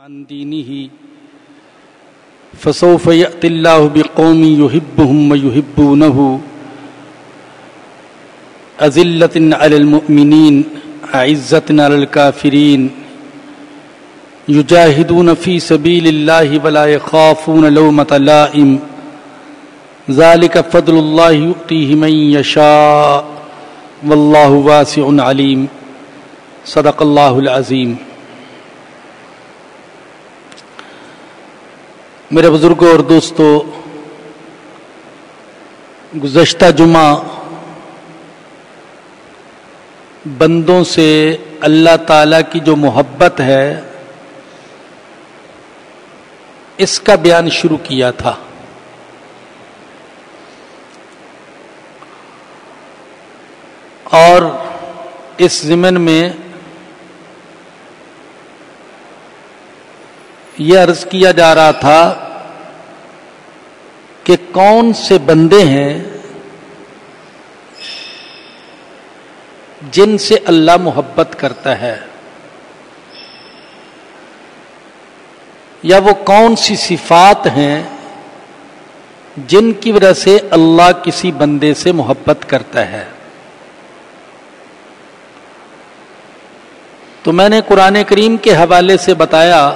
عن دينه فسوف يأتي الله بقوم يحبهم ويحبونه أذلة على المؤمنين أعزة على الكافرين يجاهدون في سبيل الله ولا يخافون لومة لائم۔ ذلك فضل الله يؤتيه من يشاء والله واسع عليم صدق الله العظيم میرے بزرگوں اور دوستو، گزشتہ جمعہ بندوں سے اللہ تعالی کی جو محبت ہے، اس کا بیان شروع کیا تھا۔ اور اس ضمن میں یہ عرض کیا جا رہا تھا کہ کون سے بندے ہیں جن سے اللہ محبت کرتا ہے؟ یا وہ کون سی صفات ہیں جن کی وجہ سے اللہ کسی بندے سے محبت کرتا ہے؟ تو میں نے قرآن کریم کے حوالے سے بتایا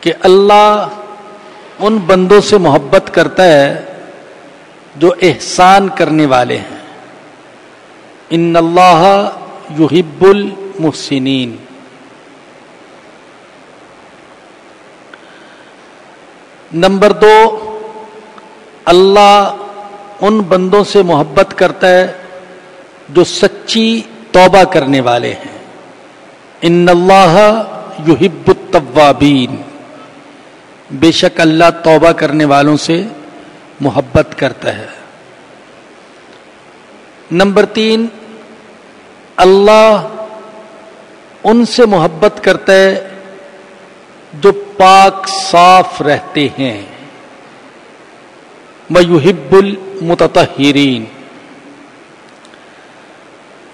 کہ اللہ ان بندوں سے محبت کرتا ہے جو احسان کرنے والے ہیں۔ ان اللہ یحب المحسنین۔ نمبر دو، اللہ ان بندوں سے محبت کرتا ہے جو سچی توبہ کرنے والے ہیں۔ ان اللہ یحب التوابین۔ بے شک اللہ توبہ کرنے والوں سے محبت کرتا ہے۔ نمبر تین، اللہ ان سے محبت کرتا ہے جو پاک صاف رہتے ہیں۔ میوحب المتحرین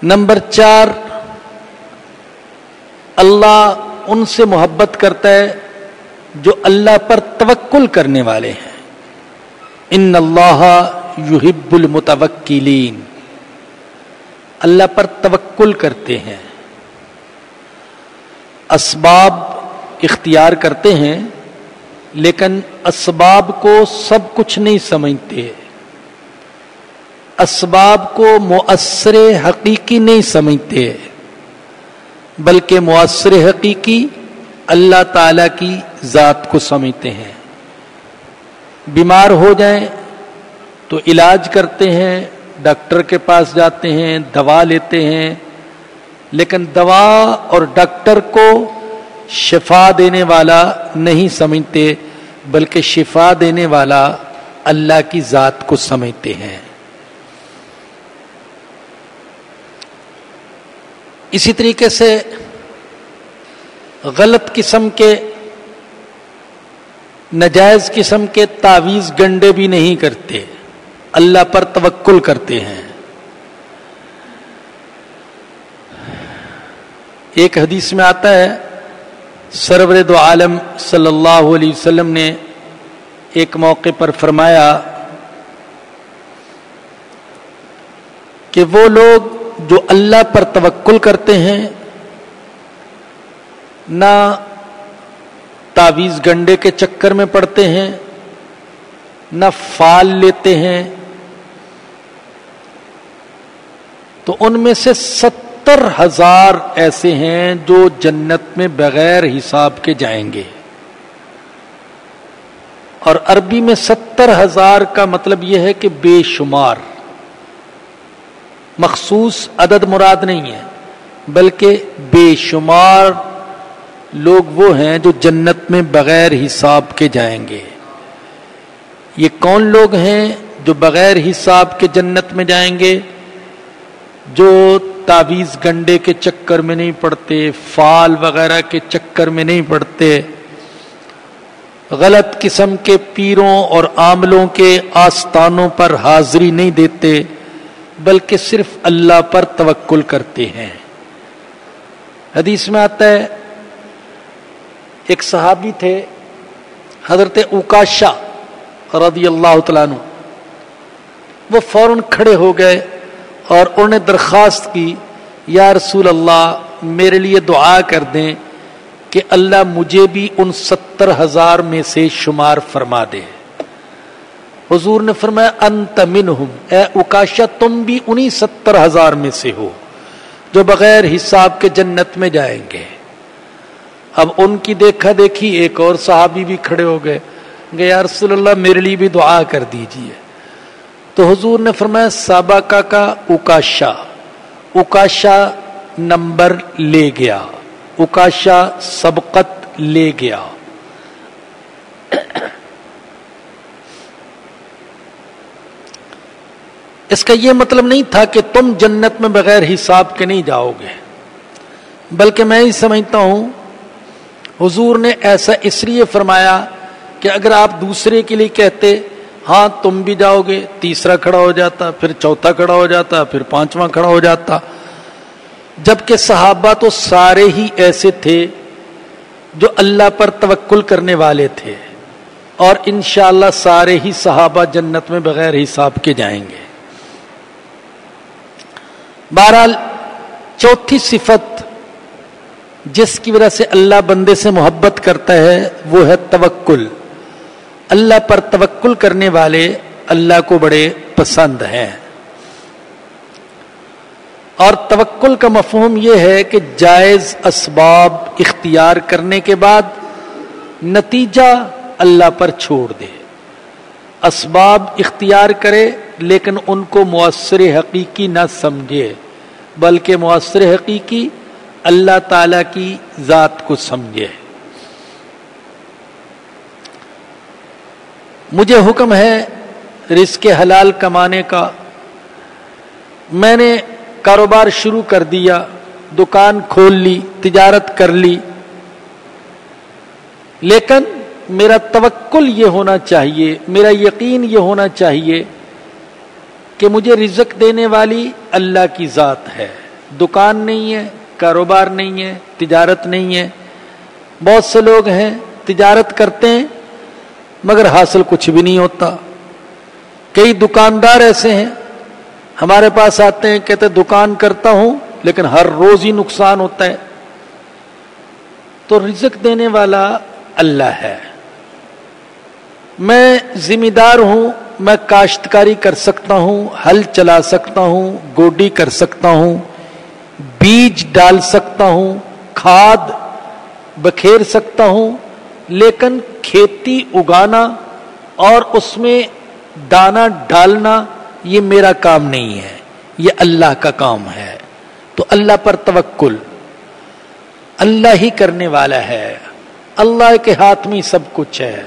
نمبر چار، اللہ ان سے محبت کرتا ہے جو اللہ پر توکل کرنے والے ہیں۔ ان اللہ یحب المتوکلین۔ اللہ پر توکل کرتے ہیں۔ اسباب اختیار کرتے ہیں، لیکن اسباب کو سب کچھ نہیں سمجھتے۔ اسباب کو مؤثر حقیقی نہیں سمجھتے، بلکہ مؤثر حقیقی اللہ تعالی کی ذات کو سمجھتے ہیں۔ بیمار ہو جائیں تو علاج کرتے ہیں، ڈاکٹر کے پاس جاتے ہیں، دوا لیتے ہیں۔ لیکن دوا اور ڈاکٹر کو شفا دینے والا نہیں سمجھتے، بلکہ شفا دینے والا اللہ کی ذات کو سمجھتے ہیں۔ اسی طریقے سے غلط قسم کے نجائز قسم کے تعویز گنڈے بھی نہیں کرتے، اللہ پر توکل کرتے ہیں۔ ایک حدیث میں آتا ہے سرور دو عالم صلی اللہ علیہ وسلم نے ایک موقع پر فرمایا کہ وہ لوگ جو اللہ پر توکل کرتے ہیں، نہ تعویز گنڈے کے چکر میں پڑتے ہیں، نہ فال لیتے ہیں۔ تو ان میں سے ستر ہزار ایسے ہیں جو جنت میں بغیر حساب کے جائیں گے۔ اور عربی میں ستر ہزار کا مطلب یہ ہے کہ بے شمار۔ مخصوص عدد مراد نہیں ہے، بلکہ بے شمار لوگ وہ ہیں جو جنت میں بغیر حساب کے جائیں گے۔ یہ کون لوگ ہیں جو بغیر حساب کے جنت میں جائیں گے؟ جو تعویز گنڈے کے چکر میں نہیں پڑتے، فال وغیرہ کے چکر میں نہیں پڑتے۔ غلط قسم کے پیروں اور عاملوں کے آستانوں پر حاضری نہیں دیتے، بلکہ صرف اللہ پر توکل کرتے ہیں۔ حدیث میں آتا ہے ایک صحابی تھے، حضرت اوکاشا رضی اللہ تعالیٰ عنہ۔ وہ فوراً کھڑے ہو گئے اور انہوں نے درخواست کی، یا رسول اللہ، میرے لیے دعا کر دیں کہ اللہ مجھے بھی ان ستر ہزار میں سے شمار فرما دے۔ حضور نے فرمایا، انت منہم۔ اے اکاشا تم بھی انہی ستر ہزار میں سے ہو جو بغیر حساب کے جنت میں جائیں گے۔ اب ان کی دیکھا دیکھی ایک اور صحابی بھی کھڑے ہو گئے، کہ یا رسول اللہ میرے لیے بھی دعا کر دیجیے۔ تو حضور نے فرمایا سابقہ کا اکاشا اکاشا نمبر لے گیا، اکاشا سبقت لے گیا۔ اس کا یہ مطلب نہیں تھا کہ تم جنت میں بغیر حساب کے نہیں جاؤ گے، بلکہ میں ہی سمجھتا ہوں حضور نے ایسا اس لیے فرمایا کہ اگر آپ دوسرے کے لیے کہتے ہاں تم بھی جاؤ گے، تیسرا کھڑا ہو جاتا، پھر چوتھا کھڑا ہو جاتا، پھر پانچواں کھڑا ہو جاتا۔ جبکہ صحابہ تو سارے ہی ایسے تھے جو اللہ پر توکل کرنے والے تھے۔ اور انشاءاللہ سارے ہی صحابہ جنت میں بغیر حساب کے جائیں گے۔ بہرحال چوتھی صفت جس کی وجہ سے اللہ بندے سے محبت کرتا ہے، وہ ہے توکل۔ اللہ پر توکل کرنے والے اللہ کو بڑے پسند ہیں۔ اور توکل کا مفہوم یہ ہے کہ جائز اسباب اختیار کرنے کے بعد نتیجہ اللہ پر چھوڑ دے۔ اسباب اختیار کرے لیکن ان کو مؤثر حقیقی نہ سمجھے، بلکہ مؤثر حقیقی اللہ تعالی کی ذات کو سمجھے۔ مجھے حکم ہے رزق حلال کمانے کا۔ میں نے کاروبار شروع کر دیا، دکان کھول لی، تجارت کر لی۔ لیکن میرا توکل یہ ہونا چاہیے، میرا یقین یہ ہونا چاہیے کہ مجھے رزق دینے والی اللہ کی ذات ہے۔ دکان نہیں ہے کاروبار نہیں ہے، تجارت نہیں ہے۔ بہت سے لوگ ہیں، تجارت کرتے ہیں، مگر حاصل کچھ بھی نہیں ہوتا۔ کئی دکاندار ایسے ہیں، ہمارے پاس آتے ہیں، کہتے دکان کرتا ہوں، لیکن ہر روز ہی نقصان ہوتا ہے۔ تو رزق دینے والا اللہ ہے۔ میں ذمہ دار ہوں، میں کاشتکاری کر سکتا ہوں ہل چلا سکتا ہوں، گوڈی کر سکتا ہوں۔ بیج ڈال سکتا ہوں، کھاد بکھیر سکتا ہوں، لیکن کھیتی اگانا اور اس میں دانا ڈالنا یہ میرا کام نہیں ہے، یہ اللہ کا کام ہے۔ تو اللہ پر توکل۔ اللہ ہی کرنے والا ہے۔ اللہ کے ہاتھ میں سب کچھ ہے۔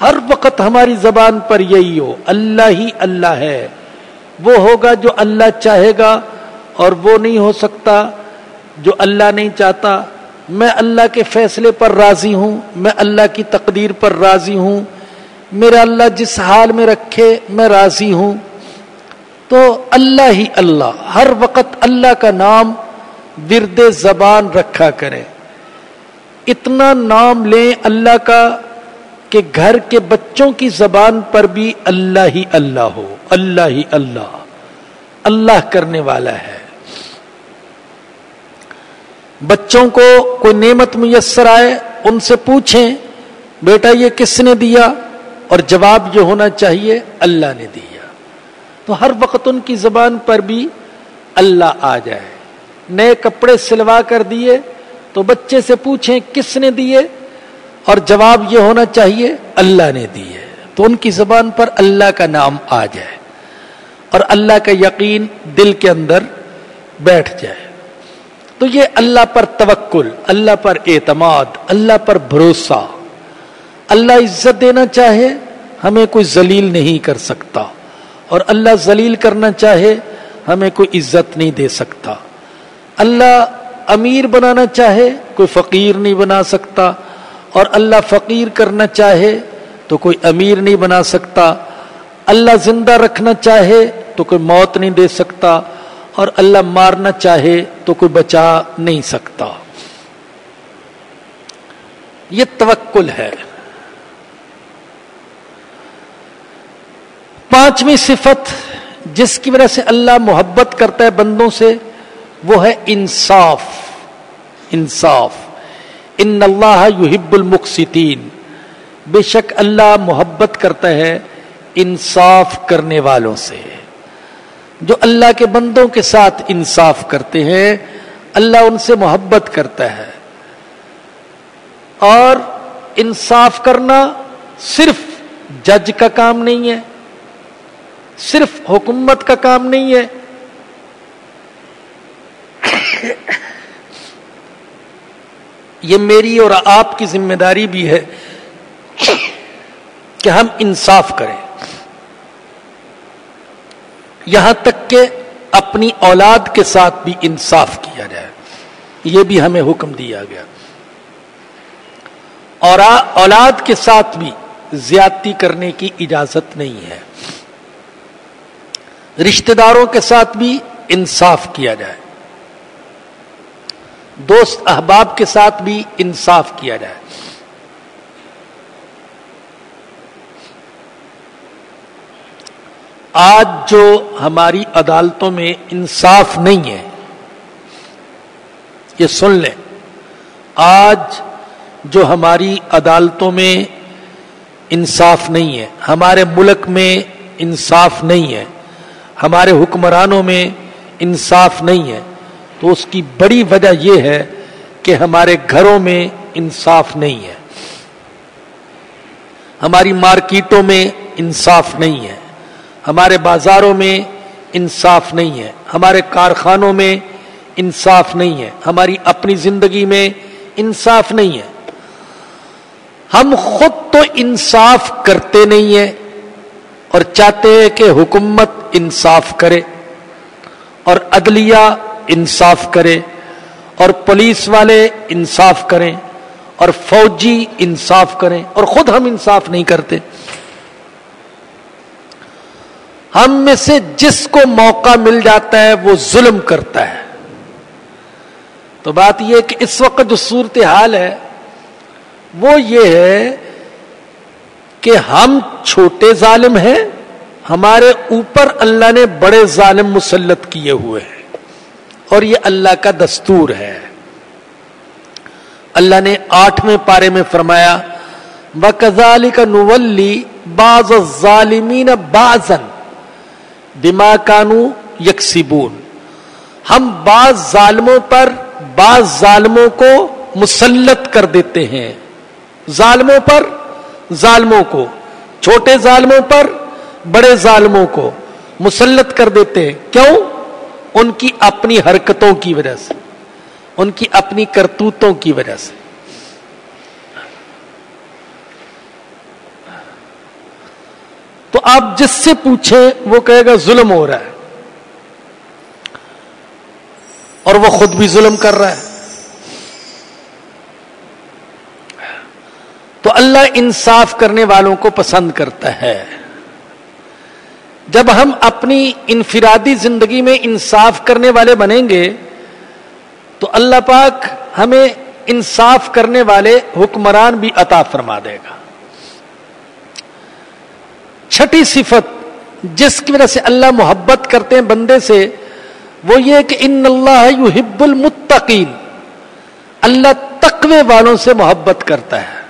ہر وقت ہماری زبان پر یہی ہو۔ اللہ ہی اللہ ہے۔ وہ ہوگا جو اللہ چاہے گا۔ اور وہ نہیں ہو سکتا جو اللہ نہیں چاہتا۔ میں اللہ کے فیصلے پر راضی ہوں، میں اللہ کی تقدیر پر راضی ہوں۔ میرا اللہ جس حال میں رکھے، میں راضی ہوں۔ تو اللہ ہی اللہ، ہر وقت اللہ کا نام ورد زبان رکھا کرے۔ اتنا نام لیں اللہ کا کہ گھر کے بچوں کی زبان پر بھی اللہ ہی اللہ ہو، اللہ ہی اللہ۔ اللہ کرنے والا ہے۔ بچوں کو کوئی نعمت میسر آئے، ان سے پوچھیں، بیٹا یہ کس نے دیا؟ اور جواب یہ ہونا چاہیے، اللہ نے دیا۔ تو ہر وقت ان کی زبان پر بھی اللہ آ جائے۔ نئے کپڑے سلوا کر دیے، تو بچے سے پوچھیں، کس نے دیے؟ اور جواب یہ ہونا چاہیے، اللہ نے دیے۔ تو ان کی زبان پر اللہ کا نام آ جائے۔ اور اللہ کا یقین دل کے اندر بیٹھ جائے۔ تو یہ اللہ پر توکل، اللہ پر اعتماد، اللہ پر بھروسہ۔ اللہ عزت دینا چاہے، ہمیں کوئی ذلیل نہیں کر سکتا۔ اور اللہ ذلیل کرنا چاہے، ہمیں کوئی عزت نہیں دے سکتا۔ اللہ امیر بنانا چاہے، کوئی فقیر نہیں بنا سکتا۔ اور اللہ فقیر کرنا چاہے، تو کوئی امیر نہیں بنا سکتا۔ اللہ زندہ رکھنا چاہے، تو کوئی موت نہیں دے سکتا۔ اور اللہ مارنا چاہے تو کوئی بچا نہیں سکتا۔ یہ توکل ہے۔ پانچویں صفت جس کی وجہ سے اللہ محبت کرتا ہے بندوں سے، وہ ہے انصاف۔ انصاف۔ ان اللہ یحب المقسطین۔ بے شک اللہ محبت کرتا ہے انصاف کرنے والوں سے۔ جو اللہ کے بندوں کے ساتھ انصاف کرتے ہیں، اللہ ان سے محبت کرتا ہے۔ اور انصاف کرنا صرف جج کا کام نہیں ہے، صرف حکومت کا کام نہیں ہے۔ یہ میری اور آپ کی ذمہ داری بھی ہے کہ ہم انصاف کریں۔ یہاں تک کہ اپنی اولاد کے ساتھ بھی انصاف کیا جائے۔ یہ بھی ہمیں حکم دیا گیا۔ اور اولاد کے ساتھ بھی زیادتی کرنے کی اجازت نہیں ہے۔ رشتہ داروں کے ساتھ بھی انصاف کیا جائے۔ دوست احباب کے ساتھ بھی انصاف کیا جائے۔ آج جو ہماری عدالتوں میں انصاف نہیں ہے، یہ سن لیں۔ آج جو ہماری عدالتوں میں انصاف نہیں ہے، ہمارے ملک میں انصاف نہیں ہے، ہمارے حکمرانوں میں انصاف نہیں ہے، تو اس کی بڑی وجہ یہ ہے کہ ہمارے گھروں میں انصاف نہیں ہے۔ ہماری مارکیٹوں میں انصاف نہیں ہے۔ ہمارے بازاروں میں انصاف نہیں ہے، ہمارے کارخانوں میں انصاف نہیں ہے، ہماری اپنی زندگی میں انصاف نہیں ہے۔ ہم خود تو انصاف کرتے نہیں ہیں اور چاہتے ہیں کہ حکومت انصاف کرے اور عدلیہ انصاف کرے اور پولیس والے انصاف کریں اور فوجی انصاف کریں اور خود ہم انصاف نہیں کرتے۔ ہم میں سے جس کو موقع مل جاتا ہے وہ ظلم کرتا ہے۔ تو بات یہ کہ اس وقت جو صورت حال ہے، وہ یہ ہے کہ ہم چھوٹے ظالم ہیں، ہمارے اوپر اللہ نے بڑے ظالم مسلط کیے ہوئے ہیں۔ اور یہ اللہ کا دستور ہے۔ اللہ نے آٹھویں پارے میں فرمایا بکزالی کا نولی باز ظالمین بازن بما کانو یکسیبون ہم بعض ظالموں پر بعض ظالموں کو مسلط کر دیتے ہیں۔ ظالموں پر، ظالموں کو۔ چھوٹے ظالموں پر، بڑے ظالموں کو مسلط کر دیتے ہیں۔ کیوں؟ ان کی اپنی حرکتوں کی وجہ سے۔ ان کی اپنی کرتوتوں کی وجہ سے۔ تو آپ جس سے پوچھیں وہ کہے گا ظلم ہو رہا ہے۔ اور وہ خود بھی ظلم کر رہا ہے۔ تو اللہ انصاف کرنے والوں کو پسند کرتا ہے۔ جب ہم اپنی انفرادی زندگی میں انصاف کرنے والے بنیں گے، تو اللہ پاک ہمیں انصاف کرنے والے حکمران بھی عطا فرما دے گا۔ چھٹی صفت جس کی وجہ سے اللہ محبت کرتے ہیں بندے سے، وہ یہ کہ ان اللہ یحب المتقین، اللہ تقوی والوں سے محبت کرتا ہے۔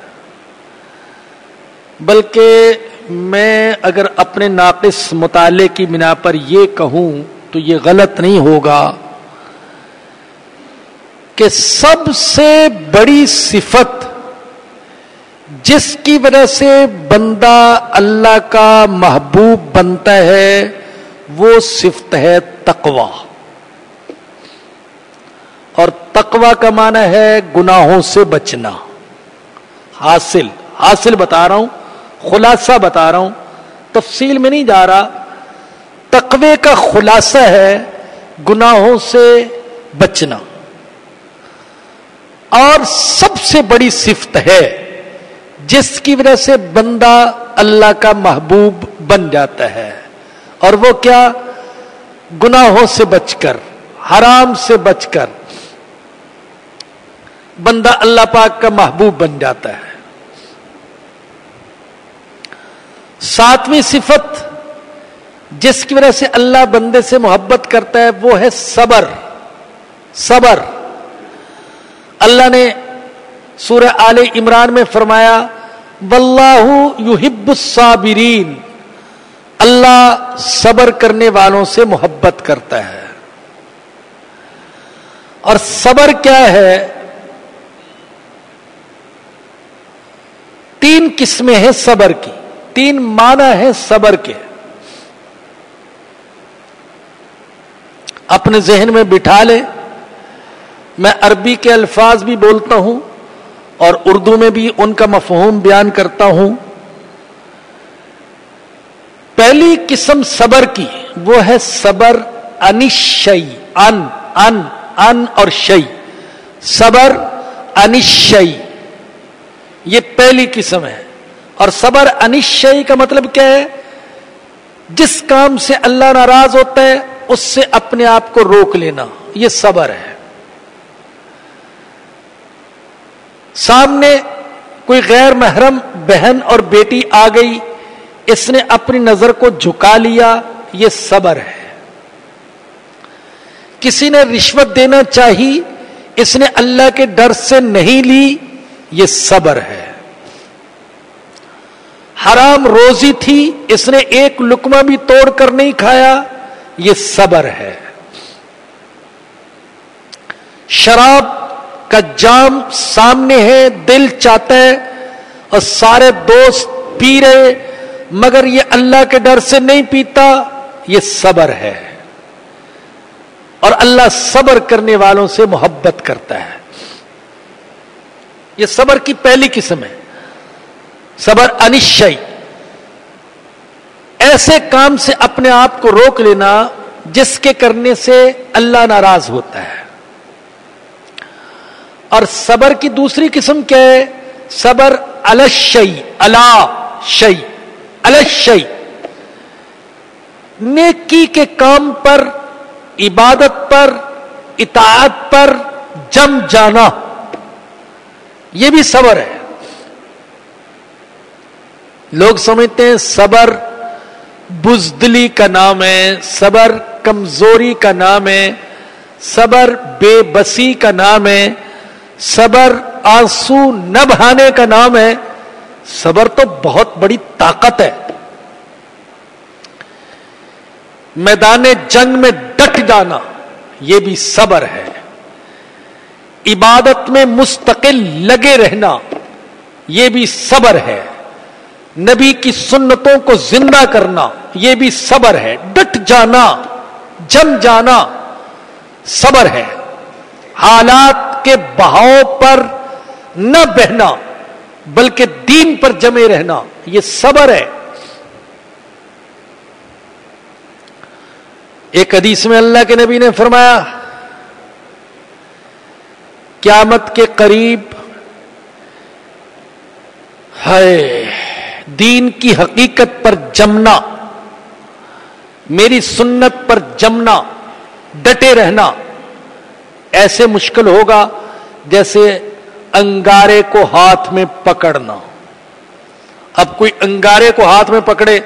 بلکہ میں اگر اپنے ناقص مطالعے کی بنا پر یہ کہوں تو یہ غلط نہیں ہوگا کہ سب سے بڑی صفت جس کی وجہ سے بندہ اللہ کا محبوب بنتا ہے، وہ صفت ہے تقوا اور تقوا کا معنی ہے گناہوں سے بچنا۔ حاصل حاصل بتا رہا ہوں، خلاصہ بتا رہا ہوں۔ تفصیل میں نہیں جا رہا۔ تقوی کا خلاصہ ہے گناہوں سے بچنا۔ اور سب سے بڑی صفت ہے جس کی وجہ سے بندہ اللہ کا محبوب بن جاتا ہے اور وہ کیا گناہوں سے بچ کر، حرام سے بچ کر بندہ اللہ پاک کا محبوب بن جاتا ہے۔ ساتویں صفت جس کی وجہ سے اللہ بندے سے محبت کرتا ہے، وہ ہے صبر۔ صبر۔ اللہ نے سورہ آل عمران میں فرمایا واللہ یحب الصابرین۔ اللہ صبر کرنے والوں سے محبت کرتا ہے۔ اور صبر کیا ہے؟ تین قسمیں ہیں صبر کی۔ تین معنی ہے صبر کے۔ اپنے ذہن میں بٹھا لے۔ میں عربی کے الفاظ بھی بولتا ہوں۔ اور اردو میں بھی ان کا مفہوم بیان کرتا ہوں۔ پہلی قسم صبر کی، وہ ہے صبر انشئی ان ان ان اور شئی صبر انشئی یہ پہلی قسم ہے۔ اور صبر انشئی کا مطلب کیا ہے؟ جس کام سے اللہ ناراض ہوتا ہے، اس سے اپنے آپ کو روک لینا، یہ صبر ہے۔ سامنے کوئی غیر محرم بہن اور بیٹی آ گئی، اس نے اپنی نظر کو جھکا لیا، یہ صبر ہے۔ کسی نے رشوت دینا چاہی، اس نے اللہ کے ڈر سے نہیں لی، یہ صبر ہے۔ حرام روزی تھی، اس نے ایک لکما بھی توڑ کر نہیں کھایا، یہ صبر ہے۔ شراب کا جام سامنے ہے، دل چاہتا ہے اور سارے دوست پی رہے، مگر یہ اللہ کے ڈر سے نہیں پیتا، یہ صبر ہے۔ اور اللہ صبر کرنے والوں سے محبت کرتا ہے۔ یہ صبر کی پہلی قسم ہے۔ صبر انشئی ایسے کام سے اپنے آپ کو روک لینا، جس کے کرنے سے اللہ ناراض ہوتا ہے۔ اور صبر کی دوسری قسم کیا ہے؟ صبر الشئی اللہ شئی الشئی نیکی کے کام پر، عبادت پر، اطاعت پر جم جانا۔ یہ بھی صبر ہے۔ لوگ سمجھتے ہیں صبر بزدلی کا نام ہے، صبر کمزوری کا نام ہے، صبر بے بسی کا نام ہے۔ صبر، آنسو نہ بہانے کا نام ہے۔ صبر تو بہت بڑی طاقت ہے۔ میدان جنگ میں ڈٹ جانا، یہ بھی صبر ہے۔ عبادت میں مستقل لگے رہنا، یہ بھی صبر ہے۔ نبی کی سنتوں کو زندہ کرنا، یہ بھی صبر ہے۔ ڈٹ جانا، جم جانا صبر ہے۔ حالات کے بہاؤ پر نہ بہنا، بلکہ دین پر جمے رہنا، یہ صبر ہے۔ ایک حدیث میں اللہ کے نبی نے فرمایا، قیامت کے قریب ہے دین کی حقیقت پر جمنا، میری سنت پر جمنا، ڈٹے رہنا۔ ایسے مشکل ہوگا جیسے انگارے کو ہاتھ میں پکڑنا۔ اب کوئی انگارے کو ہاتھ میں پکڑے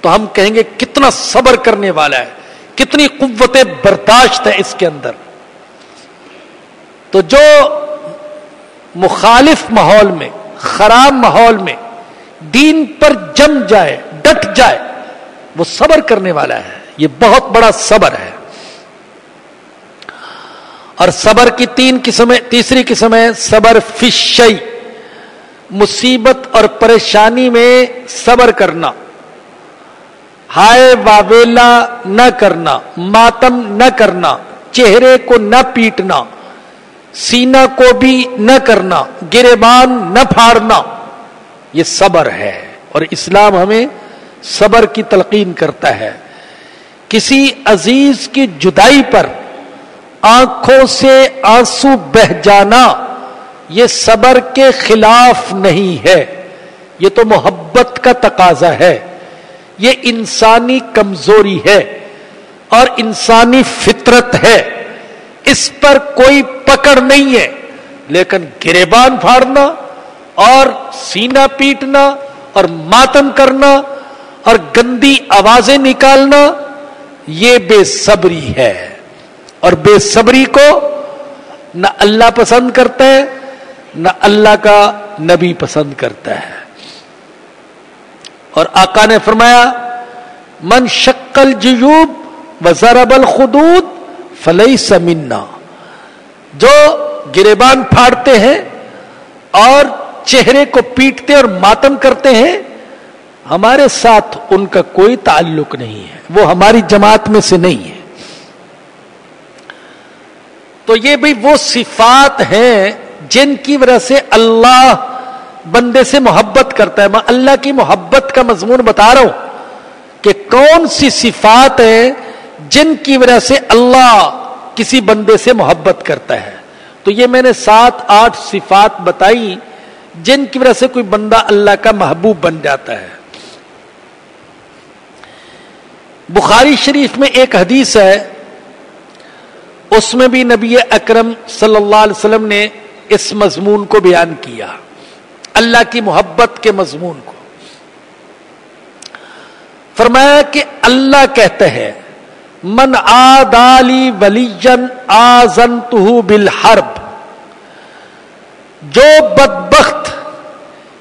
تو ہم کہیں گے کتنا صبر کرنے والا ہے، کتنی قوت برداشت ہے اس کے اندر۔ تو جو مخالف ماحول میں، خراب ماحول میں دین پر جم جائے، ڈٹ جائے، وہ صبر کرنے والا ہے۔ یہ بہت بڑا صبر ہے۔ اور صبر کی تین قسمیں تیسری قسم ہے صبر فشئی مصیبت اور پریشانی میں صبر کرنا۔ ہائے واویلا نہ کرنا، ماتم نہ کرنا، چہرے کو نہ پیٹنا سینا کو بھی نہ کرنا گربان نہ پھاڑنا۔ یہ صبر ہے اور اسلام ہمیں صبر کی تلقین کرتا ہے۔ کسی عزیز کی جدائی پر آنکھوں سے آنسو بہ جانا، یہ صبر کے خلاف نہیں ہے۔ یہ تو محبت کا تقاضا ہے۔ یہ انسانی کمزوری ہے اور انسانی فطرت ہے۔ اس پر کوئی پکڑ نہیں ہے۔ لیکن گریبان پھاڑنا اور سینا پیٹنا اور ماتم کرنا اور گندی آوازیں نکالنا، یہ بے صبری ہے۔ اور بے صبری کو نہ اللہ پسند کرتا ہے، نہ اللہ کا نبی پسند کرتا ہے۔ اور آقا نے فرمایا، من شکل جیوب و ضرب الخدود فلئی سمنا جو گریبان پھاڑتے ہیں اور چہرے کو پیٹتے اور ماتم کرتے ہیں، ہمارے ساتھ ان کا کوئی تعلق نہیں ہے۔ وہ ہماری جماعت میں سے نہیں ہے۔ تو یہ بھی وہ صفات ہیں جن کی وجہ سے اللہ بندے سے محبت کرتا ہے۔ میں اللہ کی محبت کا مضمون بتا رہا ہوں کہ کون سی صفات ہیں جن کی وجہ سے اللہ کسی بندے سے محبت کرتا ہے۔ تو یہ میں نے سات آٹھ صفات بتائی جن کی وجہ سے کوئی بندہ اللہ کا محبوب بن جاتا ہے۔ بخاری شریف میں ایک حدیث ہے اس میں بھی نبی اکرم صلی اللہ علیہ وسلم نے اس مضمون کو بیان کیا۔ اللہ کی محبت کے مضمون کو۔ فرمایا کہ اللہ کہتے ہیں، من آدالی ولیجن آزن بالحرب جو بدبخت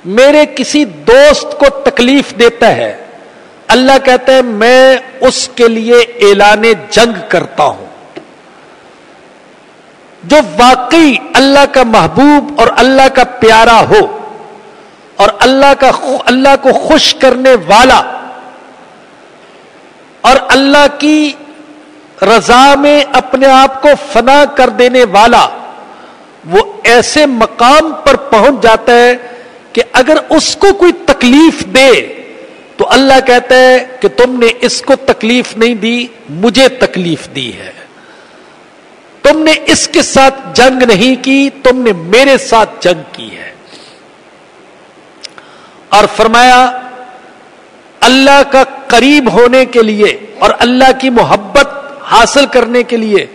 میرے کسی دوست کو تکلیف دیتا ہے، اللہ کہتے ہیں، میں اس کے لیے اعلان جنگ کرتا ہوں جو واقعی اللہ کا محبوب اور اللہ کا پیارا ہو اور اللہ کا اللہ کو خوش کرنے والا اور اللہ کی رضا میں اپنے آپ کو فنا کر دینے والا وہ ایسے مقام پر پہنچ جاتا ہے کہ اگر اس کو کوئی تکلیف دے تو اللہ کہتا ہے کہ تم نے اس کو تکلیف نہیں دی، مجھے تکلیف دی ہے۔ تم نے اس کے ساتھ جنگ نہیں کی، تم نے میرے ساتھ جنگ کی ہے۔ اور فرمایا، اللہ کا قریب ہونے کے لیے اور اللہ کی محبت حاصل کرنے کے لیے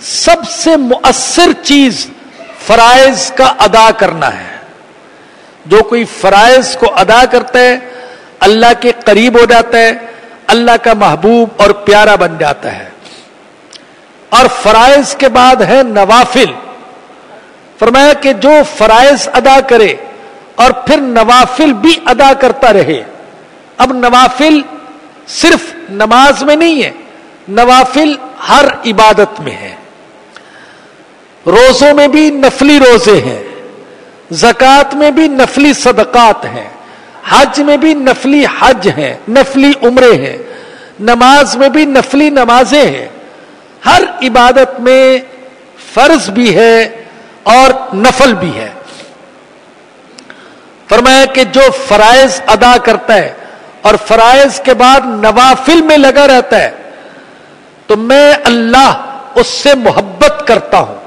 سب سے مؤثر چیز فرائض کا ادا کرنا ہے۔ جو کوئی فرائض کو ادا کرتا ہے، اللہ کے قریب ہو جاتا ہے، اللہ کا محبوب اور پیارا بن جاتا ہے۔ اور فرائض کے بعد ہے نوافل۔ فرمایا کہ جو فرائض ادا کرے اور پھر نوافل بھی ادا کرتا رہے۔ اب نوافل صرف نماز میں نہیں ہے، نوافل ہر عبادت میں ہے۔ روزوں میں بھی نفلی روزے ہیں زکات میں بھی نفلی صدقات ہیں، حج میں بھی نفلی حج ہیں، نفلی عمرے ہیں، نماز میں بھی نفلی نمازیں ہیں۔ ہر عبادت میں فرض بھی ہے اور نفل بھی ہے۔ فرمایا کہ جو فرائض ادا کرتا ہے اور فرائض کے بعد نوافل میں لگا رہتا ہے، تو میں اللہ اس سے محبت کرتا ہوں۔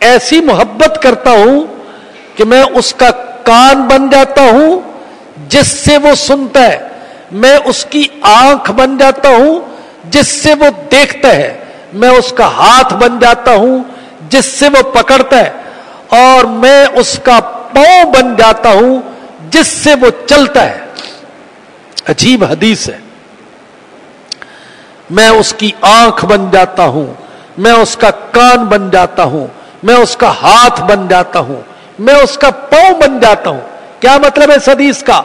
ایسی محبت کرتا ہوں کہ میں اس کا کان بن جاتا ہوں، جس سے وہ سنتا ہے۔ میں اس کی آنکھ بن جاتا ہوں، جس سے وہ دیکھتا ہے۔ میں اس کا ہاتھ بن جاتا ہوں جس سے وہ پکڑتا ہے، اور میں اس کا پاؤں بن جاتا ہوں جس سے وہ چلتا ہے۔ عجیب حدیث ہے۔ میں اس کی آنکھ بن جاتا ہوں، میں اس کا کان بن جاتا ہوں، میں اس کا ہاتھ بن جاتا ہوں، میں اس کا پاؤں بن جاتا ہوں۔ کیا مطلب ہے اس حدیث کا؟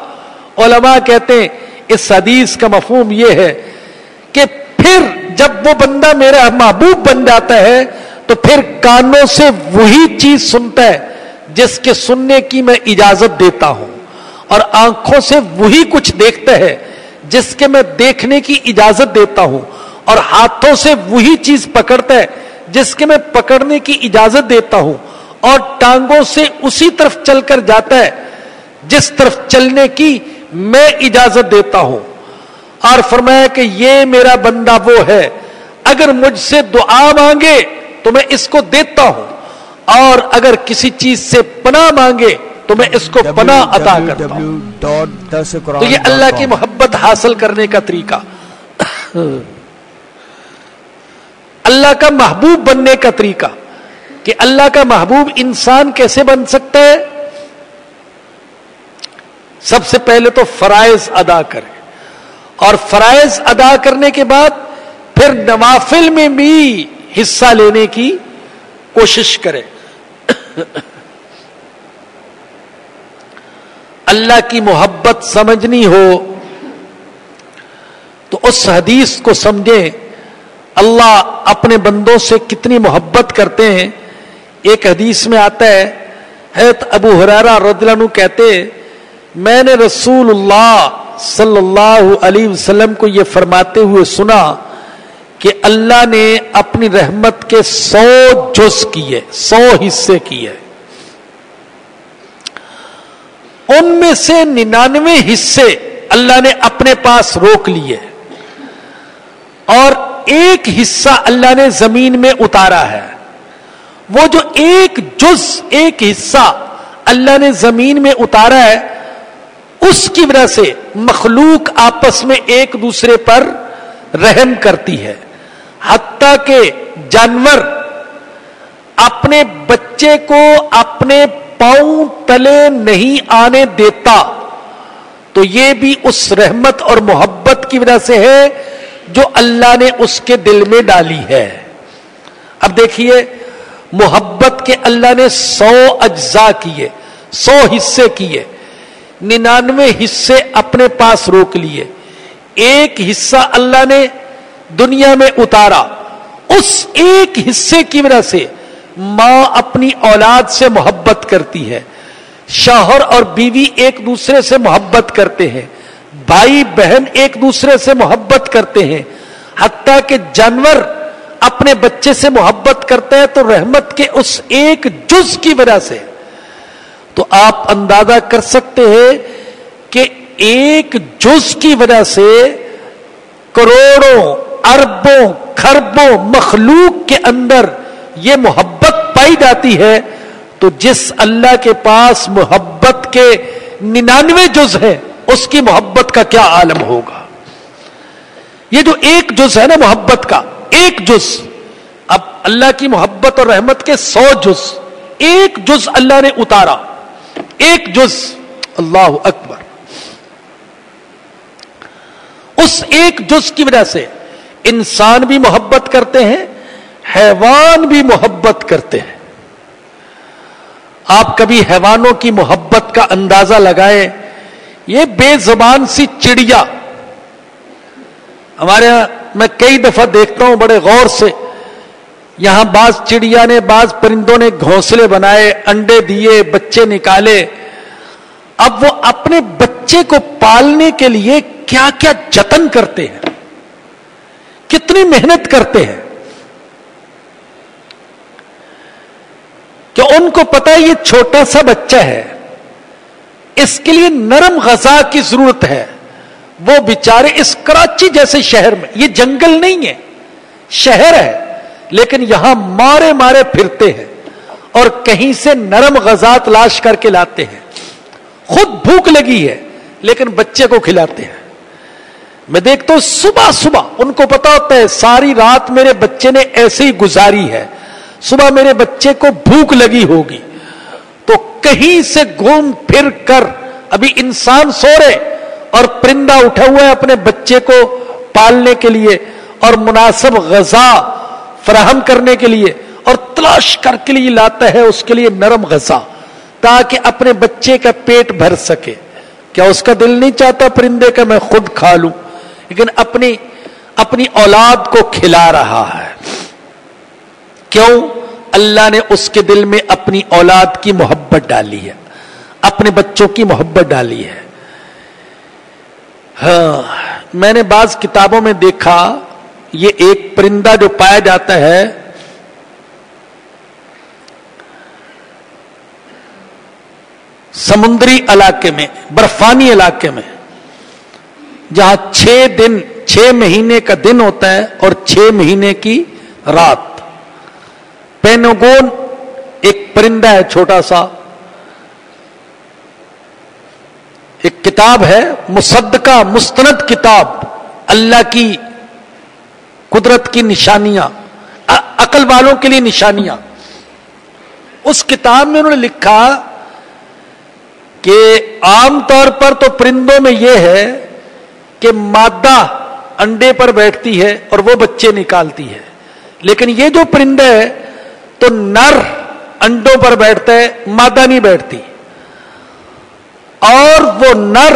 علماء کہتے ہیں، اس حدیث کا مفہوم یہ ہے کہ پھر جب وہ بندہ میرا محبوب بن جاتا ہے تو پھر کانوں سے وہی چیز سنتا ہے جس کے سننے کی میں اجازت دیتا ہوں اور آنکھوں سے وہی کچھ دیکھتا ہے جس کے میں دیکھنے کی اجازت دیتا ہوں اور ہاتھوں سے وہی چیز پکڑتا ہے جس کے میں پکڑنے کی اجازت دیتا ہوں اور ٹانگوں سے اسی طرف چل کر جاتا ہے جس طرف چلنے کی میں اجازت دیتا ہوں اور فرمایا کہ یہ میرا بندہ وہ ہے اگر مجھ سے دعا مانگے تو میں اس کو دیتا ہوں اور اگر کسی چیز سے پناہ مانگے تو میں اس کو پناہ عطا کرتا ہوں۔ تو یہ اللہ کی محبت حاصل کرنے کا طریقہ۔ اللہ کا محبوب بننے کا طریقہ۔ کہ اللہ کا محبوب انسان کیسے بن سکتا ہے؟ سب سے پہلے تو فرائض ادا کرے اور فرائض ادا کرنے کے بعد پھر نوافل میں بھی حصہ لینے کی کوشش کرے۔ اللہ کی محبت سمجھنی ہو تو اس حدیث کو سمجھیں۔ اللہ اپنے بندوں سے کتنی محبت کرتے ہیں۔ ایک حدیث میں آتا ہے حیرت ابو حرارا رضی اللہ عنہ کہتے میں نے رسول اللہ صلی اللہ علیہ وسلم کو یہ فرماتے ہوئے سنا کہ اللہ نے اپنی رحمت کے سو جز کیے، سو حصے کیے۔ ان میں سے ننانوے حصے اللہ نے اپنے پاس روک لیے۔ اور ایک حصہ اللہ نے زمین میں اتارا ہے۔ وہ جو ایک جز، ایک حصہ اللہ نے زمین میں اتارا ہے اس کی وجہ سے مخلوق آپس میں ایک دوسرے پر رحم کرتی ہے۔ حتیٰ کہ جانور اپنے بچے کو اپنے پاؤں تلے نہیں آنے دیتا۔ تو یہ بھی اس رحمت اور محبت کی وجہ سے ہے جو اللہ نے اس کے دل میں ڈالی ہے۔ اب دیکھیے، محبت کے اللہ نے سو اجزاء کیے، سو حصے کیے۔ ننانوے حصے اپنے پاس روک لیے۔ ایک حصہ اللہ نے دنیا میں اتارا۔ اس ایک حصے کی وجہ سے ماں اپنی اولاد سے محبت کرتی ہے۔ شوہر اور بیوی ایک دوسرے سے محبت کرتے ہیں۔ بھائی بہن ایک دوسرے سے محبت کرتے ہیں۔ حتیٰ کہ جانور اپنے بچے سے محبت کرتے ہیں تو رحمت کے اس ایک جز کی وجہ سے۔ تو آپ اندازہ کر سکتے ہیں کہ ایک جز کی وجہ سے کروڑوں، اربوں خربوں مخلوق کے اندر یہ محبت پائی جاتی ہے، تو جس اللہ کے پاس محبت کے ننانوے جز ہیں، اس کی محبت کا کیا عالم ہوگا؟ یہ جو ایک جز ہے نا محبت کا، ایک جز۔ اب اللہ کی محبت اور رحمت کے سو جز، ایک جز اللہ نے اتارا۔ ایک جز، اللہ اکبر۔ اس ایک جز کی وجہ سے انسان بھی محبت کرتے ہیں، حیوان بھی محبت کرتے ہیں۔ آپ کبھی حیوانوں کی محبت کا اندازہ لگائیں، یہ بے زبان سی چڑیا۔ ہمارے یہاں میں کئی دفعہ دیکھتا ہوں، بڑے غور سے۔ یہاں بعض چڑیا نے، بعض پرندوں نے گھونسلے بنائے، انڈے دیے، بچے نکالے۔ اب وہ اپنے بچے کو پالنے کے لیے کیا کیا جتن کرتے ہیں؟ کتنی محنت کرتے ہیں؟ کہ ان کو پتا یہ چھوٹا سا بچہ ہے؟ اس کے لیے نرم غذا کی ضرورت ہے۔ وہ بیچارے اس کراچی جیسے شہر میں، یہ جنگل نہیں ہے، شہر ہے۔ لیکن یہاں مارے مارے پھرتے ہیں اور کہیں سے نرم غذا تلاش کر کے لاتے ہیں۔ خود بھوک لگی ہے، لیکن بچے کو کھلاتے ہیں۔ میں دیکھتا ہوں صبح صبح، ان کو پتا ہوتا ہے ساری رات میرے بچے نے ایسے ہی گزاری ہے۔ صبح میرے بچے کو بھوک لگی ہوگی۔ تو کہیں سے گھوم پھر کر ابھی انسان سو رہے اور پرندہ اٹھا ہوا ہے اپنے بچے کو پالنے کے لیے اور مناسب غذا فراہم کرنے کے لیے اور تلاش کر کے لیے لاتا ہے، اس کے لیے نرم غذا، تاکہ اپنے بچے کا پیٹ بھر سکے۔ کیا اس کا دل نہیں چاہتا پرندے کا میں خود کھا لوں؟ لیکن اپنی اپنی اولاد کو کھلا رہا ہے۔ کیوں؟ اللہ نے اس کے دل میں اپنی اولاد کی محبت ڈالی ہے۔ اپنے بچوں کی محبت ڈالی ہے۔ ہاں میں نے بعض کتابوں میں دیکھا یہ ایک پرندہ جو پایا جاتا ہے، سمندری علاقے میں، برفانی علاقے میں، جہاں چھ دن، چھ مہینے کا دن ہوتا ہے اور چھ مہینے کی رات۔ پینوگون ایک پرندہ ہے، چھوٹا سا۔ ایک کتاب ہے، مصدقہ، مستند کتاب، اللہ کی قدرت کی نشانیاں عقل والوں کے لیے نشانیاں۔ اس کتاب میں انہوں نے لکھا کہ عام طور پر تو پرندوں میں یہ ہے کہ مادہ انڈے پر بیٹھتی ہے اور وہ بچے نکالتی ہے۔ لیکن یہ جو پرندہ ہے تو نر انڈوں پر بیٹھتا ہے، مادہ نہیں بیٹھتی۔ اور وہ نر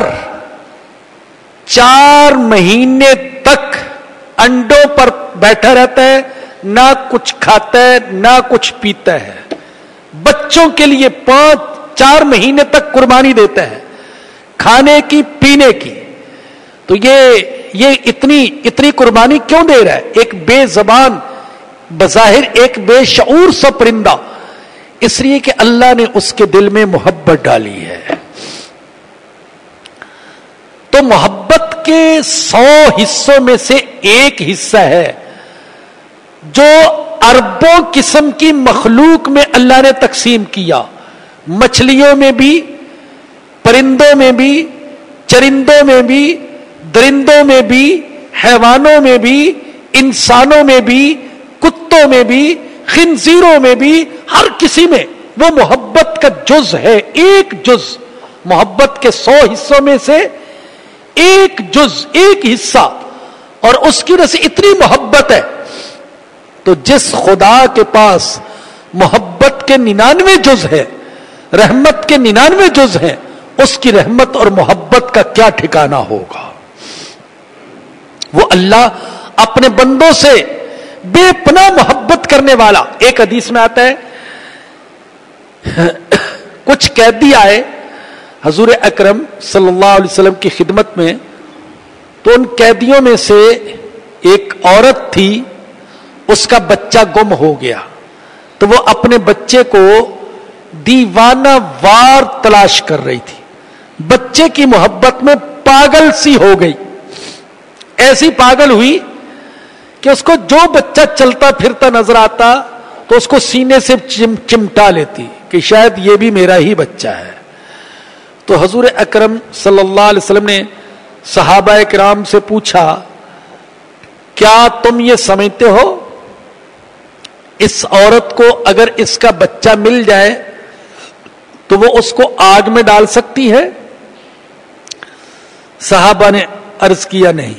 چار مہینے تک انڈوں پر بیٹھا رہتا ہے، نہ کچھ کھاتا ہے، نہ کچھ پیتا ہے۔ بچوں کے لیے پانچ، چار مہینے تک قربانی دیتا ہے، کھانے کی، پینے کی۔ تو یہ یہ اتنی اتنی قربانی کیوں دے رہا ہے؟ ایک بے زبان، بظاہر ایک بے شعور سا پرندہ اس لیے کہ اللہ نے اس کے دل میں محبت ڈالی ہے۔ تو محبت کے سو حصوں میں سے ایک حصہ ہے جو اربوں قسم کی مخلوق میں اللہ نے تقسیم کیا۔ مچھلیوں میں بھی، پرندوں میں بھی، چرندوں میں بھی، درندوں میں بھی، حیوانوں میں بھی، انسانوں میں بھی، کتوں میں بھی، خنزیروں میں بھی، ہر کسی میں وہ محبت کا جز ہے، ایک جز۔ محبت کے سو حصوں میں سے ایک جز، ایک حصہ، اور اس کی وجہ سے اتنی محبت ہے۔ تو جس خدا کے پاس محبت کے ننانوے جز ہے رحمت کے ننانوے جز ہیں، اس کی رحمت اور محبت کا کیا ٹھکانا ہوگا؟ وہ اللہ اپنے بندوں سے بے پناہ محبت کرنے والا، ایک حدیث میں آتا ہے، کچھ قیدی آئے حضور اکرم صلی اللہ علیہ وسلم کی خدمت میں تو ان قیدیوں میں سے ایک عورت تھی، اس کا بچہ گم ہو گیا۔ تو وہ اپنے بچے کو دیوانہ وار تلاش کر رہی تھی۔ بچے کی محبت میں پاگل سی ہو گئی۔ ایسی پاگل ہوئی کہ اس کو جو بچہ چلتا پھرتا نظر آتا تو اس کو سینے سے چم، چمٹا لیتی کہ شاید یہ بھی میرا ہی بچہ ہے۔ تو حضور اکرم صلی اللہ علیہ وسلم نے صحابہ کرام سے پوچھا، کیا تم یہ سمجھتے ہو؟ اس عورت کو اگر اس کا بچہ مل جائے تو وہ اس کو آگ میں ڈال سکتی ہے؟ صحابہ نے ارض کیا، نہیں۔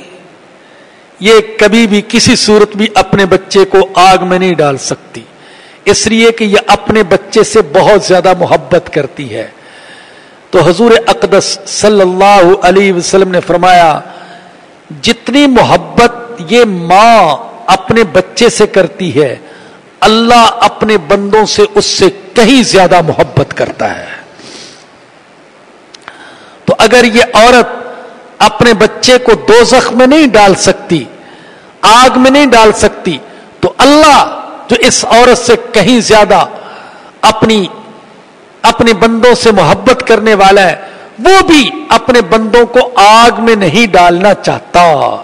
یہ کبھی بھی کسی صورت بھی اپنے بچے کو آگ میں نہیں ڈال سکتی۔ اس لیے کہ یہ اپنے بچے سے بہت زیادہ محبت کرتی ہے۔ تو حضور اقدس صلی اللہ علیہ وسلم نے فرمایا، جتنی محبت یہ ماں اپنے بچے سے کرتی ہے، اللہ اپنے بندوں سے اس سے کہیں زیادہ محبت کرتا ہے۔ تو اگر یہ عورت اپنے بچے کو دو زخم میں نہیں ڈال سکتی، آگ میں نہیں ڈال سکتی، تو اللہ جو اس عورت سے کہیں زیادہ اپنی اپنے بندوں سے محبت کرنے والا ہے، وہ بھی اپنے بندوں کو آگ میں نہیں ڈالنا چاہتا۔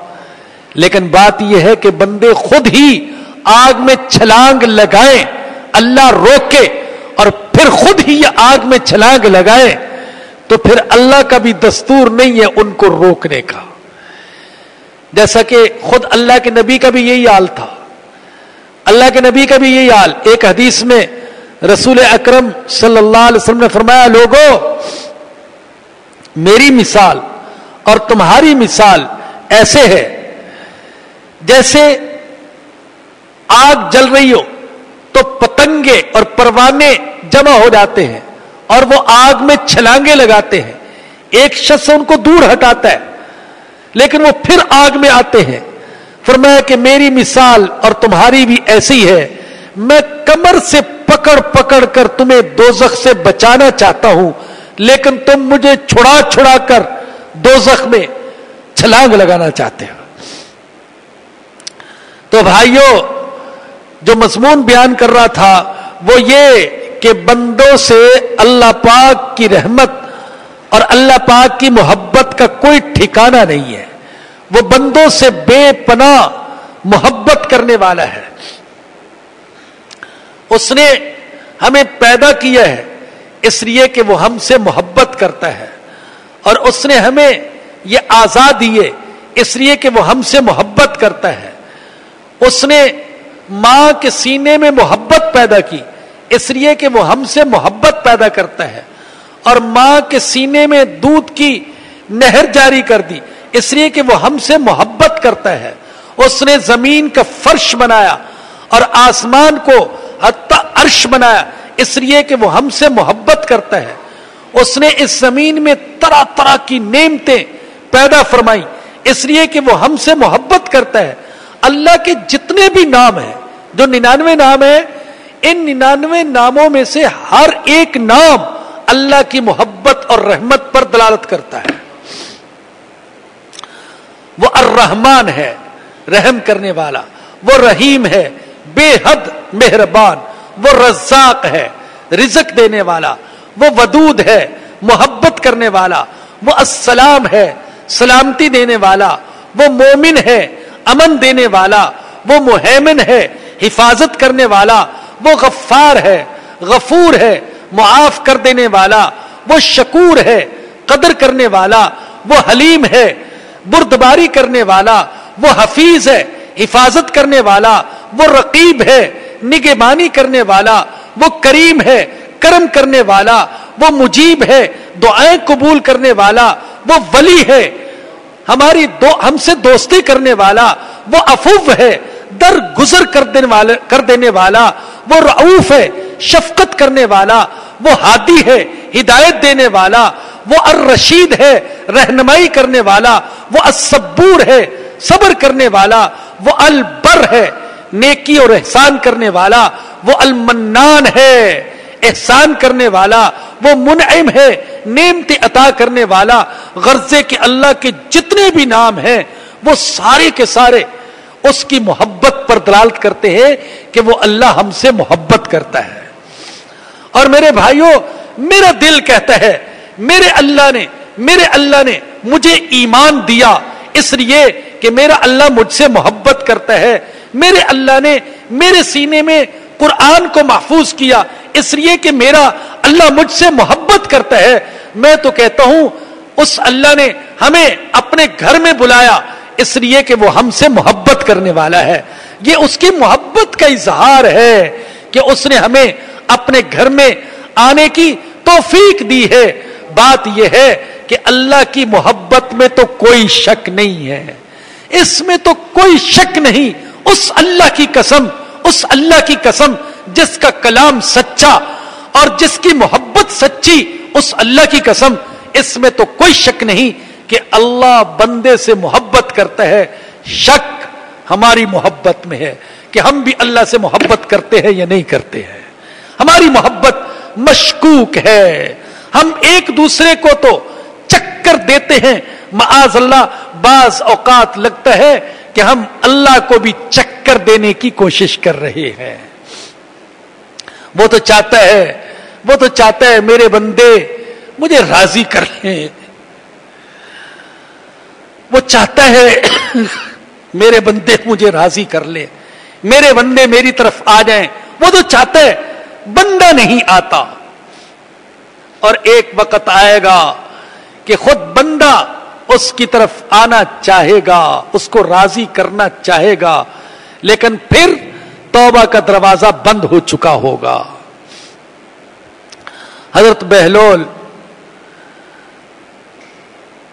لیکن بات یہ ہے کہ بندے خود ہی آگ میں چھلانگ لگائیں، اللہ روکے اور پھر خود ہی یہ آگ میں چھلانگ لگائے تو پھر اللہ کا بھی دستور نہیں ہے ان کو روکنے کا۔ جیسا کہ خود اللہ کے نبی کا بھی یہی حال تھا۔ اللہ کے نبی کا بھی یہی حال۔ ایک حدیث میں رسول اکرم صلی اللہ علیہ وسلم نے فرمایا لوگوں میری مثال اور تمہاری مثال ایسے ہے جیسے آگ جل رہی ہو تو پتنگے اور پروانے جمع ہو جاتے ہیں اور وہ آگ میں چھلانگے لگاتے ہیں۔ ایک شخص ان کو دور ہٹاتا ہے، لیکن وہ پھر آگ میں آتے ہیں۔ فرمایا کہ میری مثال اور تمہاری بھی ایسی ہے۔ میں کمر سے پکڑ پکڑ کر تمہیں دوزخ سے بچانا چاہتا ہوں، لیکن تم مجھے چھڑا چھڑا کر دوزخ میں چھلانگ لگانا چاہتے ہو۔ تو بھائیوں جو مضمون بیان کر رہا تھا، وہ یہ کہ بندوں سے اللہ پاک کی رحمت اور اللہ پاک کی محبت کا کوئی ٹھکانہ نہیں ہے۔ وہ بندوں سے بے پناہ محبت کرنے والا ہے۔ اس نے ہمیں پیدا کیا ہے، اس لیے کہ وہ ہم سے محبت کرتا ہے۔ اور اس نے ہمیں یہ آزاد دیے، اس لیے کہ وہ ہم سے محبت کرتا ہے۔ اس نے ماں کے سینے میں محبت پیدا کی، اس لیے کہ وہ ہم سے محبت پیدا کرتا ہے۔ اور ماں کے سینے میں دودھ کی نہر جاری کر دی، اس لیے کہ وہ ہم سے محبت کرتا ہے۔ اس نے زمین کا فرش بنایا اور آسمان کو عرش بنایا۔ اس لیے کہ وہ ہم سے محبت کرتا ہے۔ اس نے اس زمین میں طرح طرح کی نعمتیں پیدا فرمائی اس لیے کہ وہ ہم سے محبت کرتا ہے۔ اللہ کے جتنے بھی نام ہیں، جو ننانوے نام ہیں، ان ننانوے ناموں میں سے ہر ایک نام اللہ کی محبت اور رحمت پر دلالت کرتا ہے۔ وہ الرحمان ہے، رحم کرنے والا۔ وہ رحیم ہے۔ بے حد مہربان، وہ رزاق ہے، رزق دینے والا، وہ ودود ہے، محبت کرنے والا، وہ السلام ہے، سلامتی دینے والا، وہ مومن ہے، امن دینے والا، وہ محمن ہے، حفاظت کرنے والا، وہ غفار ہے، غفور ہے، معاف کر دینے والا، وہ شکور ہے، قدر کرنے والا، وہ حلیم ہے، بردباری کرنے والا، وہ حفیظ ہے حفاظت کرنے والا، وہ رقیب ہے نگبانی کرنے والا، وہ کریم ہے، کرم کرنے والا، وہ مجیب ہے، دعائیں قبول کرنے والا، وہ ولی ہے۔ ہماری دو، ہم سے دوستی کرنے والا، وہ افوف ہے، در گزر کر دینے والا، کر دینے والا، وہ رعوف ہے، شفقت کرنے والا، وہ ہادی ہے، ہدایت دینے والا، وہ الرشید ہے، رہنمائی کرنے والا، وہ الصبور ہے صبر کرنے والا، وہ البر ہے، نیکی اور احسان کرنے والا، وہ المنان ہے۔ احسان کرنے والا، وہ منعم ہے۔ نعمت عطا کرنے والا، غرضے کے اللہ کے جتنے بھی نام ہیں، وہ سارے کے سارے اس کی محبت پر دلالت کرتے ہیں کہ وہ اللہ ہم سے محبت کرتا ہے۔ اور میرے بھائیوں، میرا دل کہتا ہے، میرے اللہ نے، میرے اللہ نے مجھے ایمان دیا، اس لیے کہ میرا اللہ مجھ سے محبت کرتا ہے، میرے اللہ نے میرے سینے میں قرآن کو محفوظ کیا، اس لیے کہ میرا اللہ مجھ سے محبت کرتا ہے۔ میں تو کہتا ہوں، اس اللہ نے ہمیں اپنے گھر میں بلایا، اس لیے کہ وہ ہم سے محبت کرنے والا ہے۔ یہ اس کی محبت کا اظہار ہے کہ اس نے ہمیں اپنے گھر میں آنے کی توفیق دی ہے۔ بات یہ ہے کہ اللہ کی محبت میں تو کوئی شک نہیں ہے۔ اس میں تو کوئی شک نہیں، اس اللہ کی قسم، اس اللہ کی قسم، جس کا کلام سچا اور جس کی محبت سچی، اس اللہ کی قسم۔ اس میں تو کوئی شک نہیں کہ اللہ بندے سے محبت کرتا ہے۔ شک ہماری محبت میں ہے کہ ہم بھی اللہ سے محبت کرتے ہیں یا نہیں کرتے ہیں۔ ہماری محبت مشکوک ہے۔ ہم ایک دوسرے کو تو چکر دیتے ہیں۔ معاذ اللہ بعض اوقات لگتا ہے کہ ہم اللہ کو بھی چکر دینے کی کوشش کر رہے ہیں۔ وہ تو چاہتا ہے، وہ تو چاہتا ہے میرے بندے مجھے راضی کر لیں۔ وہ چاہتا ہے میرے بندے مجھے راضی کر لے میرے بندے میری طرف آ جائیں۔ وہ تو چاہتا ہے بندہ نہیں آتا۔ اور ایک وقت آئے گا کہ خود بندہ اس کی طرف آنا چاہے گا، اس کو راضی کرنا چاہے گا، لیکن پھر توبہ کا دروازہ بند ہو چکا ہوگا۔ حضرت بہلول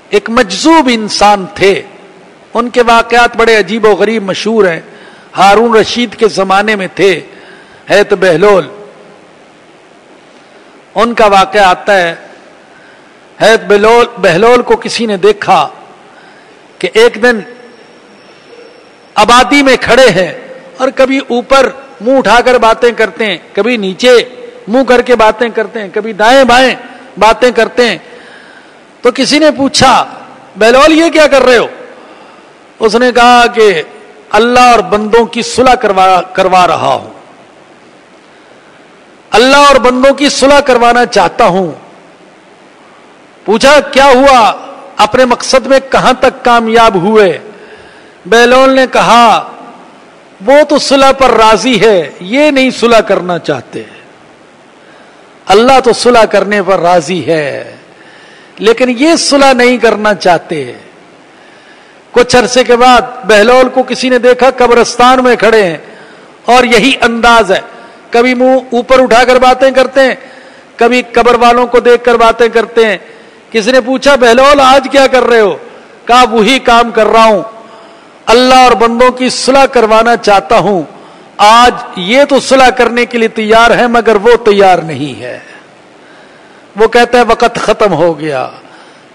ایک مجزوب انسان تھے۔ ان کے واقعات بڑے عجیب و غریب مشہور ہیں۔ ہارون رشید کے زمانے میں تھے۔ ہے تو بہلول، ان کا واقعہ آتا ہے بہلول بہلول کو کسی نے دیکھا کہ ایک دن آبادی میں کھڑے ہیں اور کبھی اوپر منہ اٹھا کر باتیں کرتے ہیں، کبھی نیچے منہ کر کے باتیں کرتے ہیں، کبھی دائیں بائیں باتیں کرتے ہیں۔ تو کسی نے پوچھا، بہلول یہ کیا کر رہے ہو؟ اس نے کہا کہ اللہ اور بندوں کی صلح کروا کروا رہا ہوں۔ اللہ اور بندوں کی صلح کروانا چاہتا ہوں۔ پوچھا، کیا ہوا؟ اپنے مقصد میں کہاں تک کامیاب ہوئے؟ بیلول نے کہا، وہ تو صلح پر راضی ہے، یہ نہیں صلح کرنا چاہتے۔ اللہ تو صلح کرنے پر راضی ہے، لیکن یہ صلح نہیں کرنا چاہتے۔ کچھ عرصے کے بعد بہلول کو کسی نے دیکھا، قبرستان میں کھڑے ہیں۔ اور یہی انداز ہے۔ کبھی منہ اوپر اٹھا کر باتیں کرتے ہیں، کبھی قبر والوں کو دیکھ کر باتیں کرتے ہیں۔ کسی نے پوچھا بہلول، آج کیا کر رہے ہو؟ کہا، وہی کام کر رہا ہوں۔ اللہ اور بندوں کی صلح کروانا چاہتا ہوں۔ آج یہ تو صلح کرنے کے لیے تیار ہے، مگر وہ تیار نہیں ہے۔ وہ کہتا ہے، وقت ختم ہو گیا۔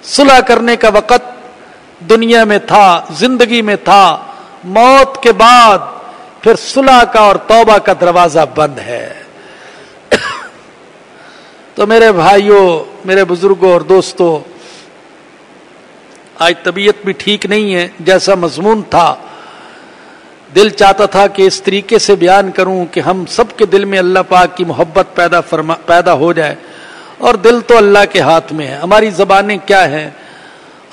صلح کرنے کا وقت دنیا میں تھا، زندگی میں تھا۔ موت کے بعد پھر صلح کا اور توبہ کا دروازہ بند ہے۔ تو میرے بھائیوں، میرے بزرگوں اور دوستوں، آج طبیعت بھی ٹھیک نہیں ہے، جیسا مضمون تھا۔ دل چاہتا تھا کہ اس طریقے سے بیان کروں کہ ہم سب کے دل میں اللہ پاک کی محبت پیدا فرما، پیدا ہو جائے۔ اور دل تو اللہ کے ہاتھ میں ہے۔ ہماری زبانیں کیا ہیں؟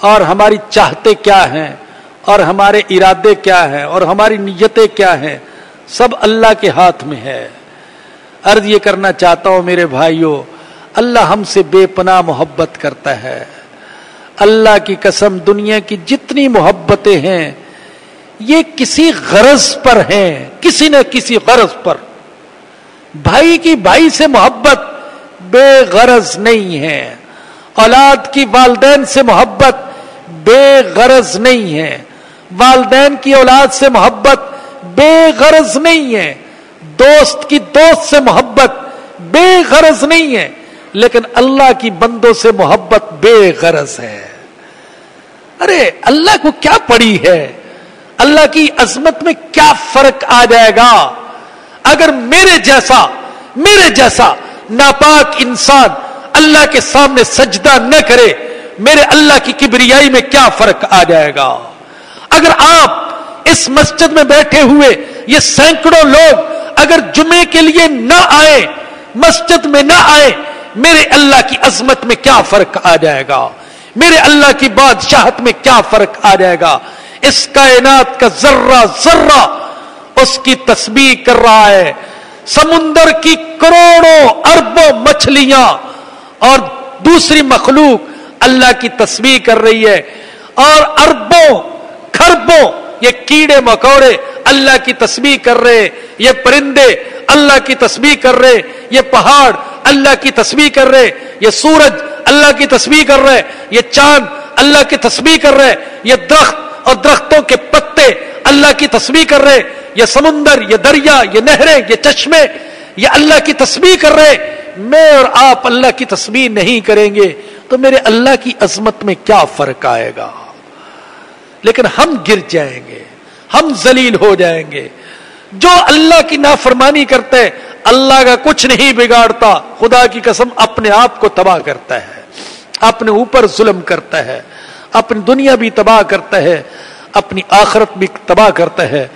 اور ہماری چاہتے کیا ہیں؟ اور ہمارے ارادے کیا ہیں؟ اور ہماری نیتیں کیا ہیں؟ سب اللہ کے ہاتھ میں ہے۔ عرض یہ کرنا چاہتا ہوں میرے بھائیوں اللہ ہم سے بے پناہ محبت کرتا ہے۔ اللہ کی قسم دنیا کی جتنی محبتیں ہیں، یہ کسی غرض پر ہیں، کسی نہ کسی غرض پر۔ بھائی کی بھائی سے محبت بے غرض نہیں ہے۔ اولاد کی والدین سے محبت بے غرض نہیں ہے۔ والدین کی اولاد سے محبت بے غرض نہیں ہے۔ دوست کی دوست سے محبت بے غرض نہیں ہے۔ لیکن اللہ کی بندوں سے محبت بے غرض ہے۔ ارے، اللہ کو کیا پڑی ہے؟ اللہ کی عظمت میں کیا فرق آ جائے گا؟ اگر میرے جیسا میرے جیسا ناپاک انسان اللہ کے سامنے سجدہ نہ کرے، میرے اللہ کی کبریائی میں کیا فرق آ جائے گا؟ اگر آپ اس مسجد میں بیٹھے ہوئے، یہ سینکڑوں لوگ اگر جمعے کے لیے نہ آئے، مسجد میں نہ آئے میرے اللہ کی عظمت میں کیا فرق آ جائے گا؟ میرے اللہ کی بادشاہت میں کیا فرق آ جائے گا؟ اس کائنات کا ذرہ ذرہ اس کی تسبیح کر رہا ہے۔ سمندر کی کروڑوں اربوں مچھلیاں اور دوسری مخلوق اللہ کی تسبیح کر رہی ہے۔ اور اربوں خربوں یہ کیڑے مکوڑے اللہ کی تسبیح کر رہے، یہ پرندے اللہ کی تسبیح کر رہے، یہ پہاڑ اللہ کی تسبیح کر رہے، یہ سورج اللہ کی تسبیح کر رہے، یہ چاند اللہ کی تسبیح کر رہے، یہ درخت اور درختوں کے پتے اللہ کی تسبیح کر رہے، یہ سمندر، یہ دریا، یہ نہریں، یہ چشمے، یہ اللہ کی تسبیح کر رہے۔ میں اور آپ اللہ کی تسبیح نہیں کریں گے، تو میرے اللہ کی عظمت میں کیا فرق آئے گا؟ لیکن ہم گر جائیں گے، ہم ذلیل ہو جائیں گے۔ جو اللہ کی نافرمانی کرتے اللہ کا کچھ نہیں بگاڑتا، خدا کی قسم اپنے آپ کو تباہ کرتا ہے، اپنے اوپر ظلم کرتا ہے، اپنی دنیا بھی تباہ کرتا ہے، اپنی آخرت بھی تباہ کرتا ہے۔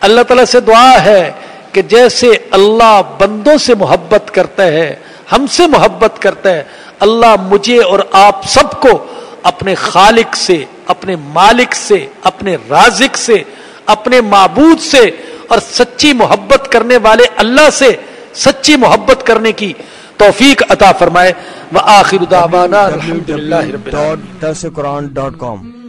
اللہ تعالیٰ سے دعا ہے کہ جیسے اللہ بندوں سے محبت کرتا ہے، ہم سے محبت کرتا ہے، اللہ مجھے اور آپ سب کو اپنے خالق سے، اپنے مالک سے، اپنے رازق سے، اپنے معبود سے اور سچی محبت کرنے والے اللہ سے سچی محبت کرنے کی توفیق عطا فرمائے۔ وہ دعوانا قرآن ڈاٹ کام